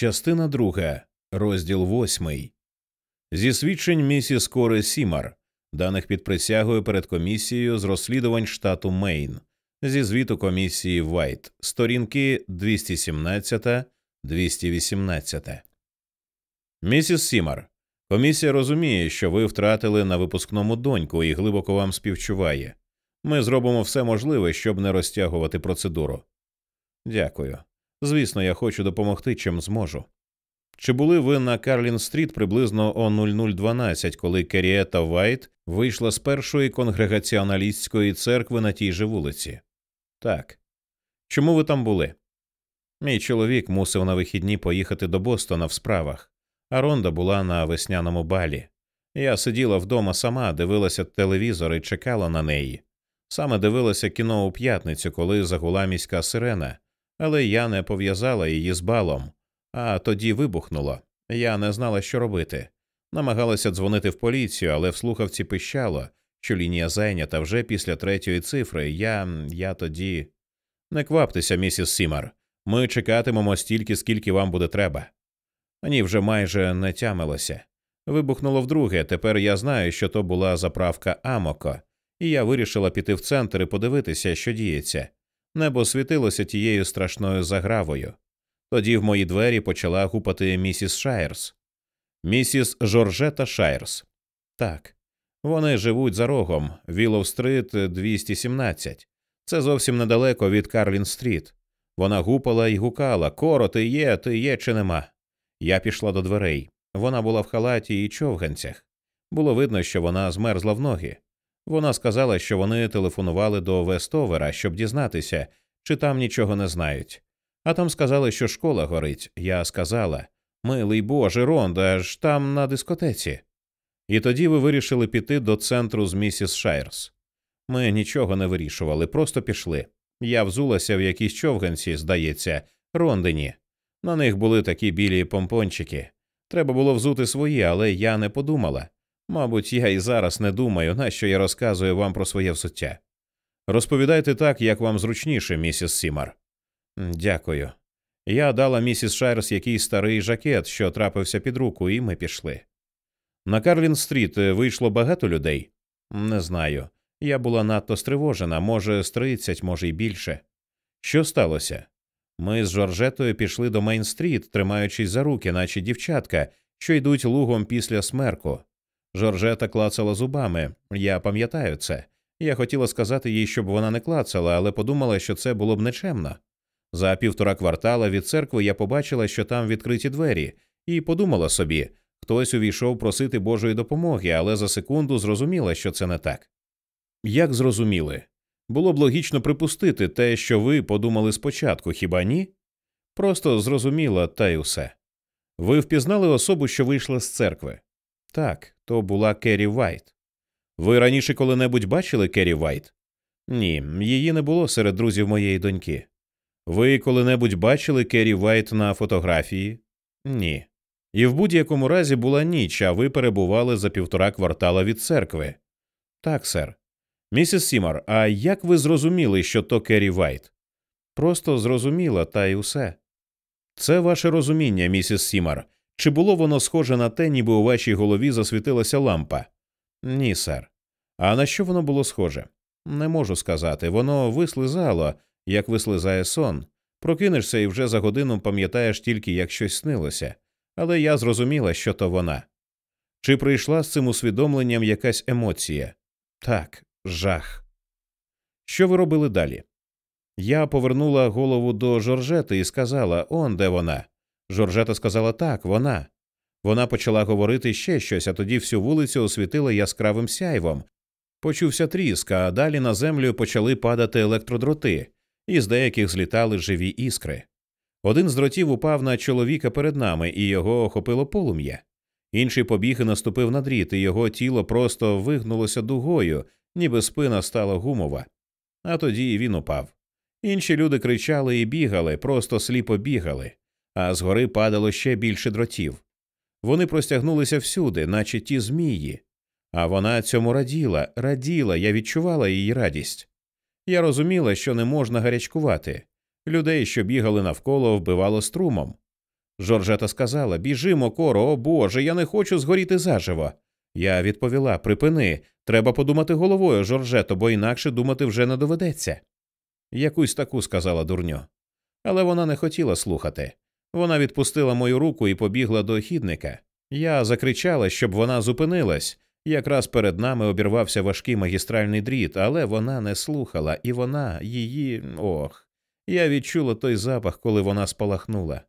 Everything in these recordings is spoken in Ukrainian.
Частина друга, розділ восьмий. Зі свідчень місіс Кори Сімар, даних під присягою перед комісією з розслідувань штату Мейн, зі звіту комісії Вайт, сторінки 217 218. Місіс Сімар. Комісія розуміє, що ви втратили на випускному доньку і глибоко вам співчуває. Ми зробимо все можливе, щоб не розтягувати процедуру. Дякую. Звісно, я хочу допомогти, чим зможу. Чи були ви на Карлін Стріт приблизно о 0012, коли Керієта Вайт вийшла з першої конгрегаціоналістської церкви на тій же вулиці? Так. Чому ви там були? Мій чоловік мусив на вихідні поїхати до Бостона в справах, а Ронда була на весняному балі. Я сиділа вдома сама, дивилася телевізор і чекала на неї. Саме дивилася кіно у п'ятницю, коли загула міська сирена але я не пов'язала її з балом, а тоді вибухнуло. Я не знала, що робити. Намагалася дзвонити в поліцію, але в слухавці пищало, що лінія зайнята вже після третьої цифри. Я я тоді. Не кваптеся, місіс Сімар. Ми чекатимемо стільки, скільки вам буде треба. Ні, вже майже не тямилося. Вибухнуло вдруге. Тепер я знаю, що то була заправка Амоко, і я вирішила піти в центр і подивитися, що діється. Небо світилося тією страшною загравою. Тоді в мої двері почала гупати місіс Шайрс. Місіс Жоржета Шайрс. Так. Вони живуть за рогом, Віллоу-стріт 217. Це зовсім недалеко від Карлін Стріт. Вона гупала і гукала Коро, ти є, ти є чи нема. Я пішла до дверей. Вона була в халаті і човганцях. Було видно, що вона змерзла в ноги. Вона сказала, що вони телефонували до Вестовера, щоб дізнатися, чи там нічого не знають. А там сказали, що школа горить. Я сказала Милий Боже, Ронда, ж там на дискотеці. І тоді ви вирішили піти до центру з місіс Шайрс. Ми нічого не вирішували, просто пішли. Я взулася в якійсь човганці, здається, рондині. На них були такі білі помпончики. Треба було взути свої, але я не подумала. Мабуть, я і зараз не думаю, нащо я розказую вам про своє взуття. Розповідайте так, як вам зручніше, місіс Сімар. Дякую. Я дала місіс Шайрс якийсь старий жакет, що трапився під руку, і ми пішли. На Карлін Стріт вийшло багато людей? Не знаю. Я була надто стривожена, може, з тридцять, може й більше. Що сталося? Ми з Жоржетою пішли до Мейн-стріт, тримаючись за руки, наче дівчатка, що йдуть лугом після смерку. Жоржета клацала зубами. Я пам'ятаю це. Я хотіла сказати їй, щоб вона не клацала, але подумала, що це було б нечемно. За півтора квартала від церкви я побачила, що там відкриті двері, і подумала собі хтось увійшов просити Божої допомоги, але за секунду зрозуміла, що це не так. Як зрозуміли? Було б логічно припустити те, що ви подумали спочатку, хіба ні? Просто зрозуміла, та й усе. Ви впізнали особу, що вийшла з церкви? Так, то була Керрі Вайт. Ви раніше коли-небудь бачили Керрі Вайт? Ні, її не було серед друзів моєї доньки. Ви коли-небудь бачили Керрі Вайт на фотографії? Ні. І в будь-якому разі була ніч, а ви перебували за півтора квартала від церкви. Так, сер. Місіс Сімар, а як ви зрозуміли, що то Керрі Вайт? Просто зрозуміла, та й усе. Це ваше розуміння, місіс Сімар, чи було воно схоже на те, ніби у вашій голові засвітилася лампа? Ні, сер. А на що воно було схоже? Не можу сказати. Воно вислизало, як вислизає сон. Прокинешся і вже за годину пам'ятаєш тільки, як щось снилося, але я зрозуміла, що то вона. Чи прийшла з цим усвідомленням якась емоція? Так, жах. Що ви робили далі? Я повернула голову до Жоржети і сказала он де вона. Жоржета сказала так, вона. Вона почала говорити ще щось, а тоді всю вулицю освітила яскравим сяйвом. Почувся тріск, а далі на землю почали падати електродроти, і з деяких злітали живі іскри. Один з дротів упав на чоловіка перед нами, і його охопило полум'я. Інший побіг і наступив на дріт, і його тіло просто вигнулося дугою, ніби спина стала гумова. А тоді і він упав. Інші люди кричали і бігали, просто сліпо бігали а згори падало ще більше дротів. Вони простягнулися всюди, наче ті змії. А вона цьому раділа, раділа, я відчувала її радість. Я розуміла, що не можна гарячкувати. Людей, що бігали навколо, вбивало струмом. Жоржета сказала Біжимо, коро, о Боже, я не хочу згоріти заживо. Я відповіла Припини, треба подумати головою, Жоржето, бо інакше думати вже не доведеться. Якусь таку сказала дурньо. Але вона не хотіла слухати. Вона відпустила мою руку і побігла до хідника. Я закричала, щоб вона зупинилась. Якраз перед нами обірвався важкий магістральний дріт, але вона не слухала, і вона її. ох. Я відчула той запах, коли вона спалахнула.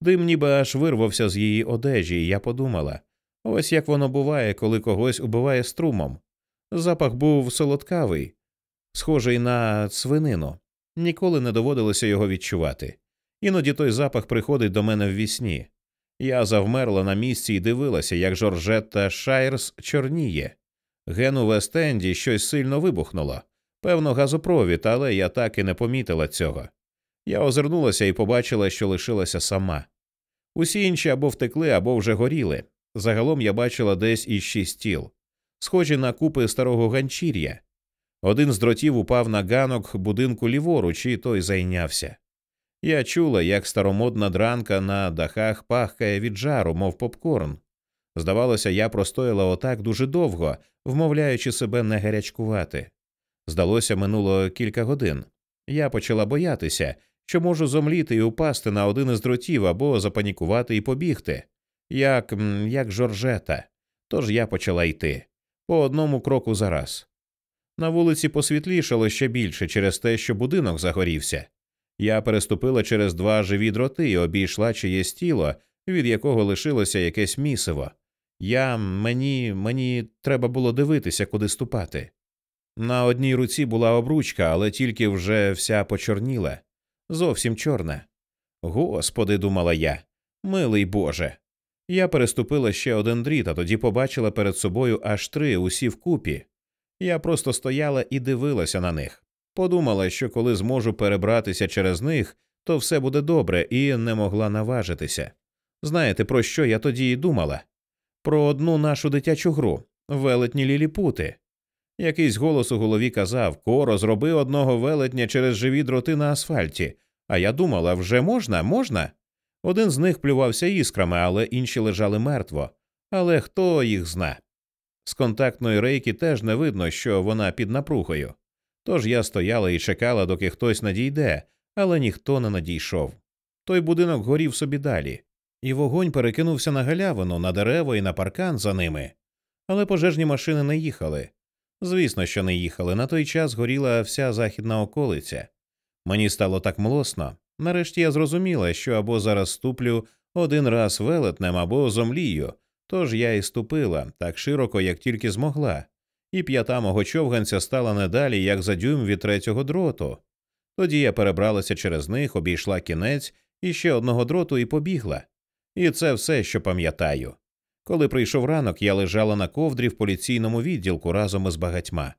Дим ніби аж вирвався з її одежі, і я подумала ось як воно буває, коли когось убиває струмом. Запах був солодкавий, схожий на свинину. Ніколи не доводилося його відчувати. Іноді той запах приходить до мене в вісні. Я завмерла на місці і дивилася, як Жоржетта Шайрс чорніє. Ген у Вестенді щось сильно вибухнуло. Певно, газопровід, але я так і не помітила цього. Я озирнулася і побачила, що лишилася сама. Усі інші або втекли, або вже горіли. Загалом я бачила десь із шість тіл, схожі на купи старого ганчір'я. Один з дротів упав на ганок будинку ліворуч, і той зайнявся. Я чула, як старомодна дранка на дахах пахкає від жару, мов попкорн. Здавалося, я простояла отак дуже довго, вмовляючи себе не гарячкувати. Здалося, минуло кілька годин. Я почала боятися, що можу зомліти і упасти на один із дротів або запанікувати і побігти, як як жоржета. Тож я почала йти по одному кроку за раз. На вулиці посвітлішало ще більше через те, що будинок загорівся. Я переступила через два живі дроти і обійшла чиєсь тіло, від якого лишилося якесь місиво. Я мені мені треба було дивитися, куди ступати. На одній руці була обручка, але тільки вже вся почорніла, зовсім чорна. Господи, думала я, милий Боже. Я переступила ще один дріт, а тоді побачила перед собою аж три усі вкупі. Я просто стояла і дивилася на них. Подумала, що коли зможу перебратися через них, то все буде добре, і не могла наважитися. Знаєте, про що я тоді і думала? Про одну нашу дитячу гру велетні ліліпути. Якийсь голос у голові казав Коро, зроби одного велетня через живі дроти на асфальті. А я думала, вже можна, можна? Один з них плювався іскрами, але інші лежали мертво. Але хто їх зна? З контактної рейки теж не видно, що вона під напругою. Тож я стояла і чекала, доки хтось надійде, але ніхто не надійшов. Той будинок горів собі далі, і вогонь перекинувся на галявину, на дерева і на паркан за ними. Але пожежні машини не їхали. Звісно, що не їхали. На той час горіла вся західна околиця. Мені стало так млосно. Нарешті я зрозуміла, що або зараз ступлю один раз велетнем, або зомлію, тож я і ступила так широко, як тільки змогла, і п'ята мого човганця стала не як за дюйм від третього дроту. Тоді я перебралася через них, обійшла кінець і ще одного дроту і побігла. І це все, що пам'ятаю. Коли прийшов ранок, я лежала на ковдрі в поліційному відділку разом із багатьма.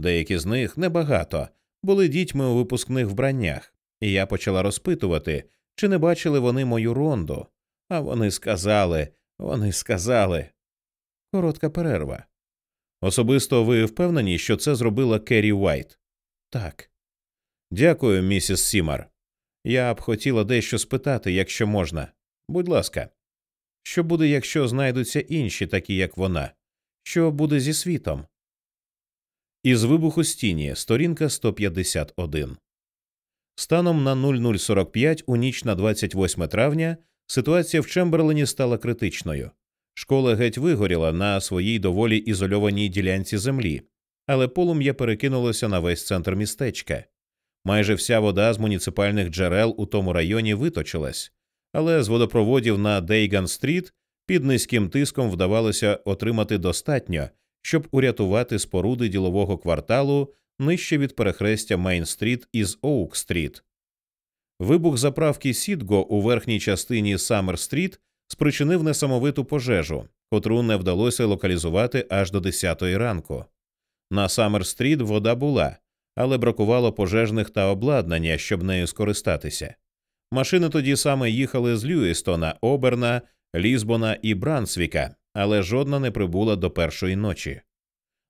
Деякі з них небагато, були дітьми у випускних вбраннях, і я почала розпитувати, чи не бачили вони мою ронду. А вони сказали, вони сказали. Коротка перерва. Особисто ви впевнені, що це зробила Керрі Уайт? Так. Дякую, місіс Сімар. Я б хотіла дещо спитати, якщо можна. Будь ласка, що буде, якщо знайдуться інші, такі як вона? Що буде зі світом? Із вибуху стіні сторінка 151. Станом на 0045 у ніч на 28 травня ситуація в Чемберлені стала критичною. Школа геть вигоріла на своїй доволі ізольованій ділянці землі, але полум'я перекинулося на весь центр містечка. Майже вся вода з муніципальних джерел у тому районі виточилась, але з водопроводів на Дейган Стріт під низьким тиском вдавалося отримати достатньо, щоб урятувати споруди ділового кварталу нижче від перехрестя Мейн-стріт із Оук-стріт. Вибух заправки Сітго у верхній частині Саммер-стріт спричинив несамовиту пожежу, котру не вдалося локалізувати аж до 10 ранку. На Саммер-стріт вода була, але бракувало пожежних та обладнання, щоб нею скористатися. Машини тоді саме їхали з Льюістона, Оберна, Лізбона і Брансвіка, але жодна не прибула до першої ночі.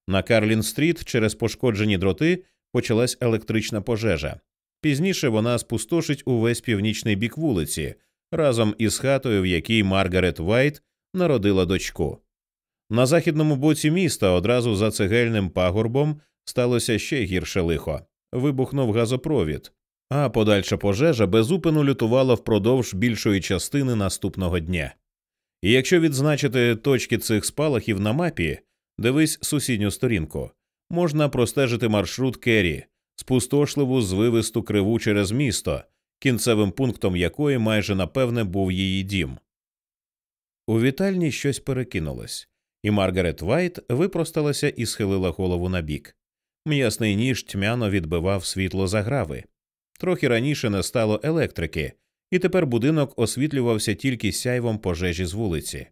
На Карлін Стріт через пошкоджені дроти почалась електрична пожежа. Пізніше вона спустошить увесь північний бік вулиці, разом із хатою, в якій Маргарет Вайт народила дочку. На західному боці міста одразу за цегельним пагорбом сталося ще гірше лихо вибухнув газопровід, а подальша пожежа безупину лютувала впродовж більшої частини наступного дня. І якщо відзначити точки цих спалахів на мапі, дивись сусідню сторінку, можна простежити маршрут Керрі, спустошливу звивисту криву через місто, кінцевим пунктом якої майже напевне був її дім. У вітальні щось перекинулось, і Маргарет Вайт випросталася і схилила голову набік. М'ясний ніж тьмяно відбивав світло заграви. Трохи раніше не стало електрики, і тепер будинок освітлювався тільки сяйвом пожежі з вулиці.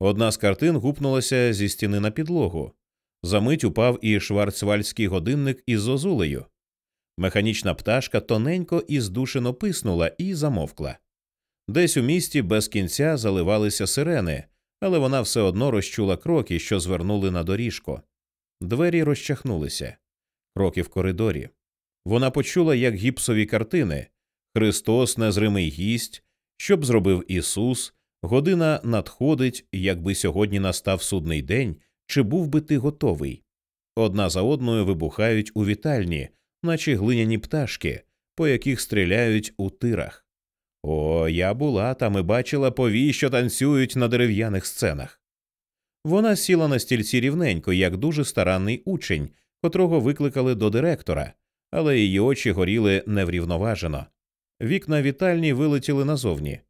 Одна з картин гупнулася зі стіни на підлогу. Замить упав і шварцвальдський годинник із зозулею. Механічна пташка тоненько і здушено писнула і замовкла. Десь у місті без кінця заливалися сирени, але вона все одно розчула кроки, що звернули на доріжку. Двері розчахнулися, кроки в коридорі. Вона почула, як гіпсові картини Христос, незримий гість, що б зробив Ісус, година надходить, якби сьогодні настав судний день, чи був би ти готовий. Одна за одною вибухають у вітальні, наче глиняні пташки, по яких стріляють у тирах. О, я була там і бачила повій, що танцюють на дерев'яних сценах. Вона сіла на стільці рівненько, як дуже старанний учень, котрого викликали до директора, але її очі горіли неврівноважено. Вікна вітальні вилетіли назовні.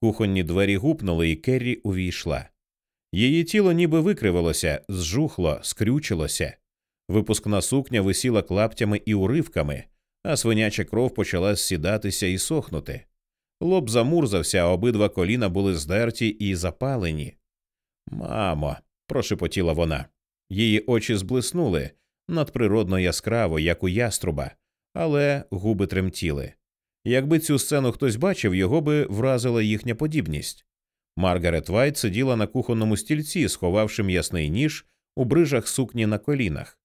Кухонні двері гупнули, і Керрі увійшла. Її тіло ніби викривилося, зжухло, скрючилося. Випускна сукня висіла клаптями і уривками, а свиняча кров почала сідатися і сохнути. Лоб замурзався, а обидва коліна були здерті і запалені. Мамо, прошепотіла вона. Її очі зблиснули надприродно яскраво, як у яструба, але губи тремтіли. Якби цю сцену хтось бачив, його би вразила їхня подібність. Маргарет Вайт сиділа на кухонному стільці, сховавши м'ясний ніж у брижах сукні на колінах.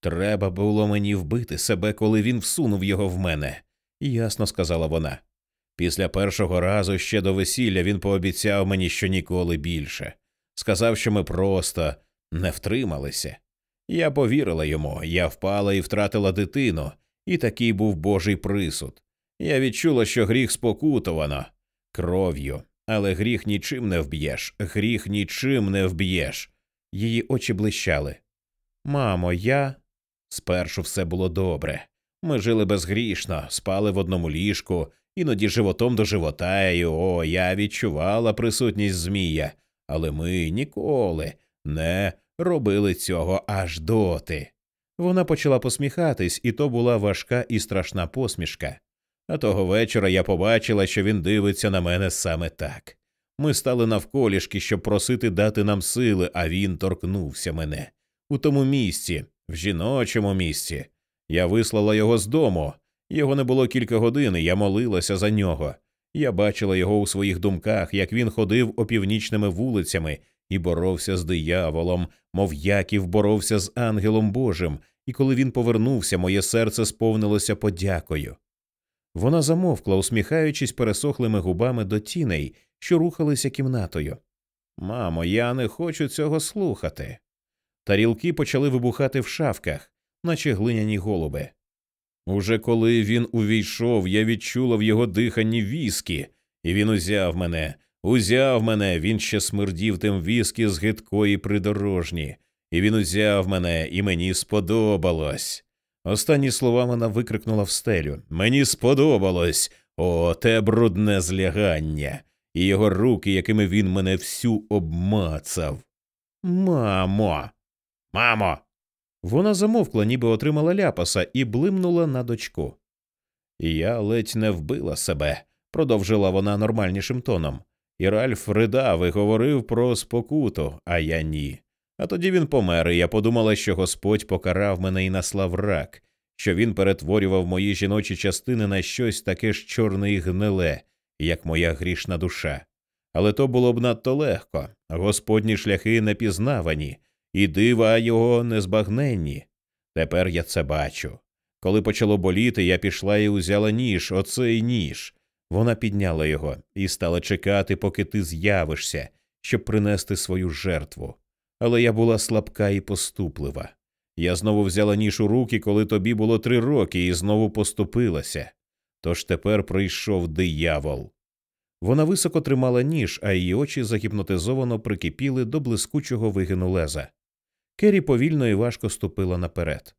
Треба було мені вбити себе, коли він всунув його в мене, ясно сказала вона. Після першого разу ще до весілля він пообіцяв мені, що ніколи більше. Сказав, що ми просто не втрималися. Я повірила йому, я впала і втратила дитину, і такий був божий присуд. Я відчула, що гріх спокутовано кров'ю, але гріх нічим не вб'єш, гріх нічим не вб'єш. Її очі блищали. Мамо, я. Спершу все було добре. Ми жили безгрішно, спали в одному ліжку, іноді животом до живота, і о, я відчувала присутність Змія, але ми ніколи не робили цього аж доти. Вона почала посміхатись, і то була важка і страшна посмішка. А того вечора я побачила, що він дивиться на мене саме так. Ми стали навколішки, щоб просити дати нам сили, а він торкнувся мене. У тому місці, в жіночому місці. Я вислала його з дому. Його не було кілька годин, я молилася за нього. Я бачила його у своїх думках, як він ходив опівнічними вулицями і боровся з дияволом, мов Яків боровся з ангелом Божим, і коли він повернувся, моє серце сповнилося подякою. Вона замовкла, усміхаючись пересохлими губами до тіней, що рухалися кімнатою. Мамо, я не хочу цього слухати. Тарілки почали вибухати в шафках, наче глиняні голуби. Уже коли він увійшов, я відчула в його диханні віскі, і він узяв мене, узяв мене, він ще смердів тим віскі з гидкої придорожні, і він узяв мене, і мені сподобалось. Останні слова вона викрикнула в стелю. Мені сподобалось. О, те брудне злягання, і його руки, якими він мене всю обмацав. Мамо. Мамо. Вона замовкла, ніби отримала ляпаса, і блимнула на дочку. Я ледь не вбила себе, продовжила вона нормальнішим тоном. І Ральф ридав і говорив про спокуту, а я ні. А тоді він помер, і я подумала, що Господь покарав мене і наслав рак, що він перетворював мої жіночі частини на щось таке ж чорне і гниле, як моя грішна душа. Але то було б надто легко. Господні шляхи не пізнавані, і дива його незбагненні. Тепер я це бачу. Коли почало боліти, я пішла і узяла ніж, оцей ніж. Вона підняла його і стала чекати, поки ти з'явишся, щоб принести свою жертву. Але я була слабка і поступлива. Я знову взяла ніж у руки, коли тобі було три роки, і знову поступилася. Тож тепер прийшов диявол. Вона високо тримала ніж, а її очі загіпнотизовано прикипіли до блискучого вигину леза. Кері повільно і важко ступила наперед.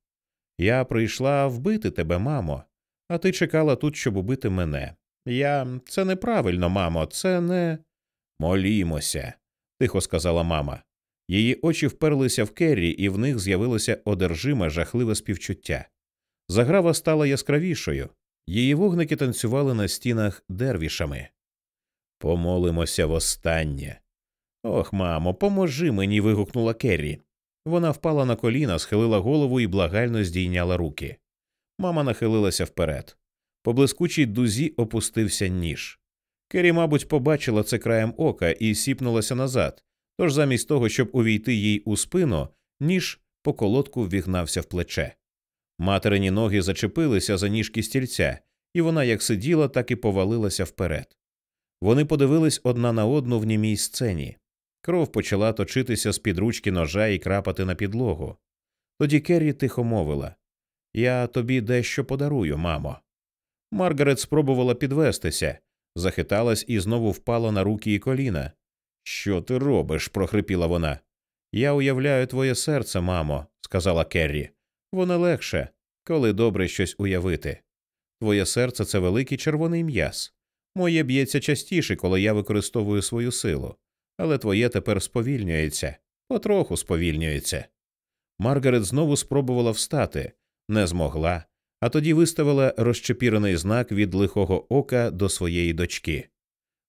Я прийшла вбити тебе, мамо, а ти чекала тут, щоб убити мене. Я це неправильно, мамо, це не. Молімося, тихо сказала мама. Її очі вперлися в Керрі, і в них з'явилося одержиме, жахливе співчуття. Заграва стала яскравішою, її вогники танцювали на стінах дервішами. Помолимося востаннє. Ох, мамо, поможи мені. вигукнула Керрі. Вона впала на коліна, схилила голову і благально здійняла руки. Мама нахилилася вперед. По блискучій дузі опустився ніж. Керрі, мабуть, побачила це краєм ока і сіпнулася назад, тож замість того, щоб увійти їй у спину, ніж по колодку ввігнався в плече. Материні ноги зачепилися за ніжки стільця, і вона як сиділа, так і повалилася вперед. Вони подивились одна на одну в німій сцені. Кров почала точитися з під ручки ножа і крапати на підлогу. Тоді Керрі тихо мовила Я тобі дещо подарую, мамо. Маргарет спробувала підвестися, захиталась і знову впала на руки і коліна. Що ти робиш? прохрипіла вона. Я уявляю твоє серце, мамо, сказала Керрі. Воно легше, коли добре щось уявити. Твоє серце це великий червоний м'яз. Моє б'ється частіше, коли я використовую свою силу, але твоє тепер сповільнюється, потроху сповільнюється. Маргарет знову спробувала встати, не змогла, а тоді виставила розчепірений знак від лихого ока до своєї дочки.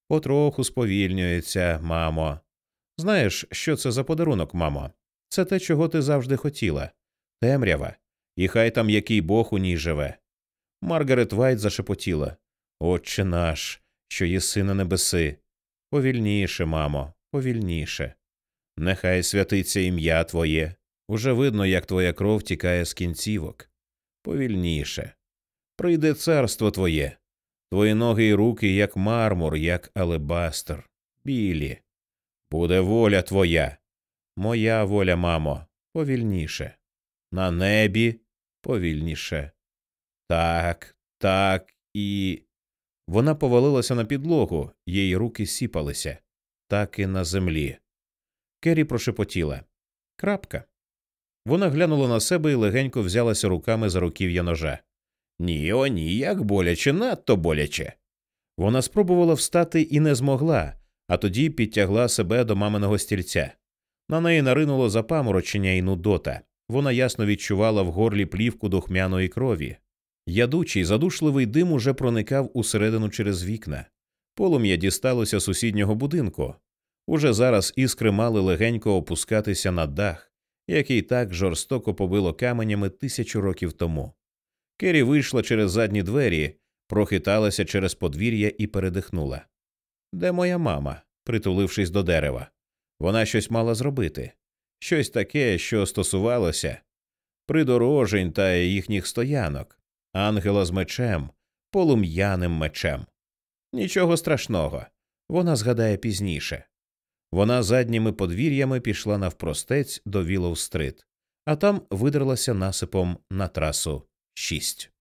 Потроху сповільнюється, мамо. Знаєш, що це за подарунок, мамо? Це те, чого ти завжди хотіла темрява, і хай там який бог у ній живе. Маргарет Вайт зашепотіла Отче наш, що єси на небеси. Повільніше, мамо, повільніше. Нехай святиться ім'я Твоє. Уже видно, як твоя кров тікає з кінцівок. Повільніше. Прийде царство Твоє, твої ноги і руки, як мармур, як алебастр, білі. Буде воля Твоя. Моя воля, мамо, повільніше. На небі повільніше. Так, так і. Вона повалилася на підлогу, її руки сіпалися, так і на землі. Керрі прошепотіла крапка. Вона глянула на себе і легенько взялася руками за руків'я ножа. Ні, о, ні, як боляче, надто боляче. Вона спробувала встати і не змогла, а тоді підтягла себе до маминого стільця. На неї наринуло запаморочення і нудота. Вона ясно відчувала в горлі плівку духмяної крові. Ядучий, задушливий дим уже проникав усередину через вікна. Полум'я дісталося сусіднього будинку. Уже зараз іскри мали легенько опускатися на дах, який так жорстоко побило каменями тисячу років тому. Кері вийшла через задні двері, прохиталася через подвір'я і передихнула. Де моя мама? притулившись до дерева. Вона щось мала зробити, щось таке, що стосувалося придорожень та їхніх стоянок ангела з мечем, полум'яним мечем. Нічого страшного, вона згадає пізніше. Вона задніми подвір'ями пішла навпростець до Вілоу-стрит, а там видерлася насипом на трасу 6.